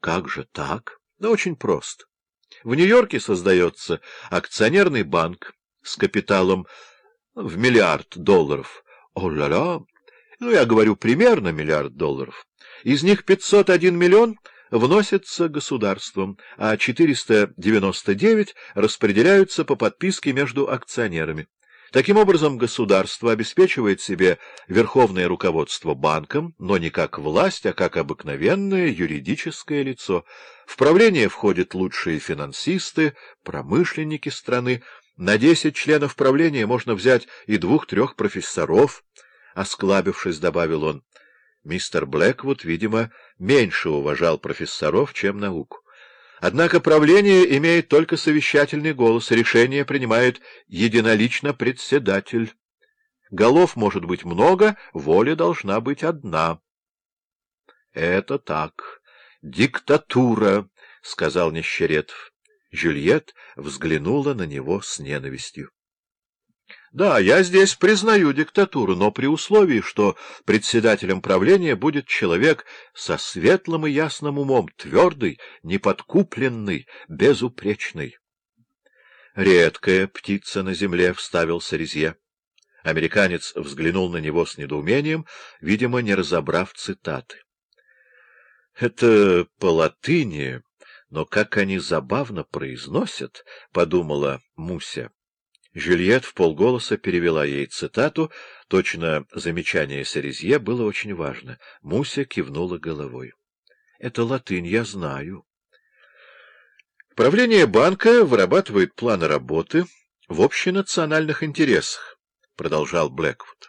Как же так? Да очень просто. В Нью-Йорке создается акционерный банк с капиталом в миллиард долларов. О-ля-ля! Ну, я говорю, примерно миллиард долларов. Из них 501 миллион вносится государством, а 499 распределяются по подписке между акционерами. Таким образом, государство обеспечивает себе верховное руководство банком, но не как власть, а как обыкновенное юридическое лицо. В правление входят лучшие финансисты, промышленники страны. На десять членов правления можно взять и двух-трех профессоров, — осклабившись, добавил он. Мистер Блэквуд, видимо, меньше уважал профессоров, чем науку. Однако правление имеет только совещательный голос, решение принимает единолично председатель. Голов может быть много, воля должна быть одна. — Это так. Диктатура, — сказал Нищеретов. Жюльет взглянула на него с ненавистью. Да, я здесь признаю диктатуру, но при условии, что председателем правления будет человек со светлым и ясным умом, твердый, неподкупленный, безупречный. Редкая птица на земле, — вставил Сарезье. Американец взглянул на него с недоумением, видимо, не разобрав цитаты. — Это по латыни, но как они забавно произносят, — подумала Муся. Жюльет в полголоса перевела ей цитату, точно замечание Сарезье было очень важно. Муся кивнула головой. — Это латынь, я знаю. Правление банка вырабатывает планы работы в общенациональных интересах, — продолжал Блэквуд.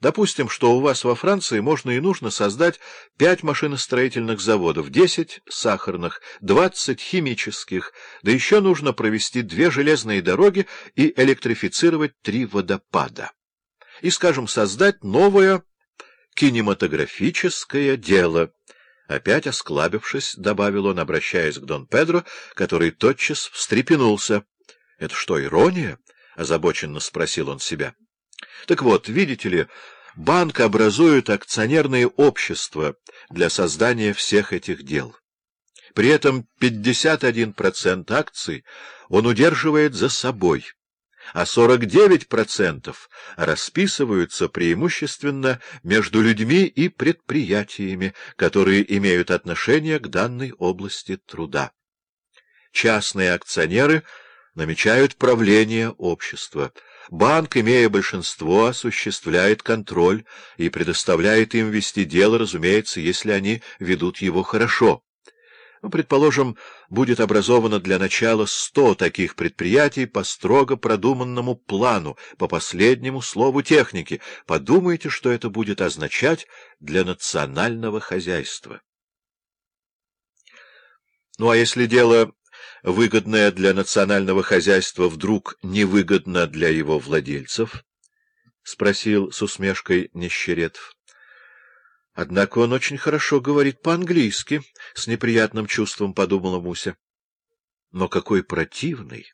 Допустим, что у вас во Франции можно и нужно создать пять машиностроительных заводов, десять сахарных, двадцать химических, да еще нужно провести две железные дороги и электрифицировать три водопада. И, скажем, создать новое кинематографическое дело. Опять осклабившись, добавил он, обращаясь к Дон Педро, который тотчас встрепенулся. — Это что, ирония? — озабоченно спросил он себя. Так вот, видите ли, банк образует акционерные общества для создания всех этих дел. При этом 51% акций он удерживает за собой, а 49% расписываются преимущественно между людьми и предприятиями, которые имеют отношение к данной области труда. Частные акционеры намечают правление общества, Банк, имея большинство, осуществляет контроль и предоставляет им вести дело, разумеется, если они ведут его хорошо. Ну, предположим, будет образовано для начала сто таких предприятий по строго продуманному плану, по последнему слову техники. Подумайте, что это будет означать для национального хозяйства. Ну, а если дело выгодное для национального хозяйства вдруг невыгодно для его владельцев? — спросил с усмешкой Нищеретов. — Однако он очень хорошо говорит по-английски, — с неприятным чувством подумала Муся. — Но какой противный!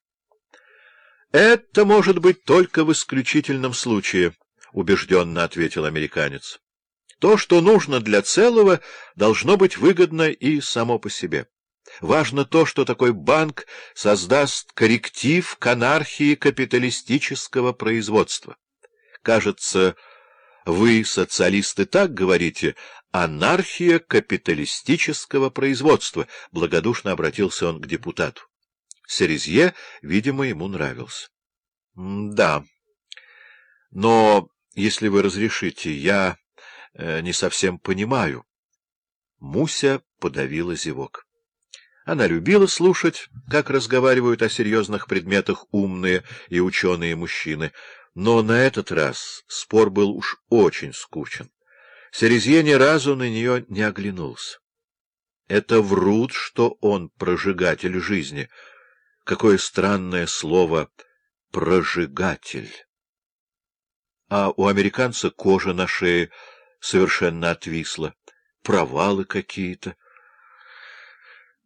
— Это может быть только в исключительном случае, — убежденно ответил американец. — То, что нужно для целого, должно быть выгодно и само по себе. Важно то, что такой банк создаст корректив к анархии капиталистического производства. Кажется, вы, социалисты, так говорите «анархия капиталистического производства», — благодушно обратился он к депутату. Серезье, видимо, ему нравился. — Да. Но, если вы разрешите, я э, не совсем понимаю. Муся подавила зевок. Она любила слушать, как разговаривают о серьезных предметах умные и ученые мужчины, но на этот раз спор был уж очень скучен. Серезье ни разу на нее не оглянулся. Это врут, что он прожигатель жизни. Какое странное слово «прожигатель». А у американца кожа на шее совершенно отвисла, провалы какие-то.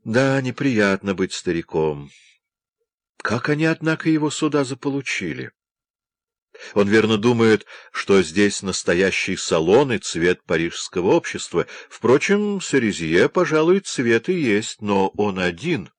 Да, неприятно быть стариком. Как они, однако, его сюда заполучили? Он верно думает, что здесь настоящий салон и цвет парижского общества. Впрочем, Сарезье, пожалуй, цвет и есть, но он один.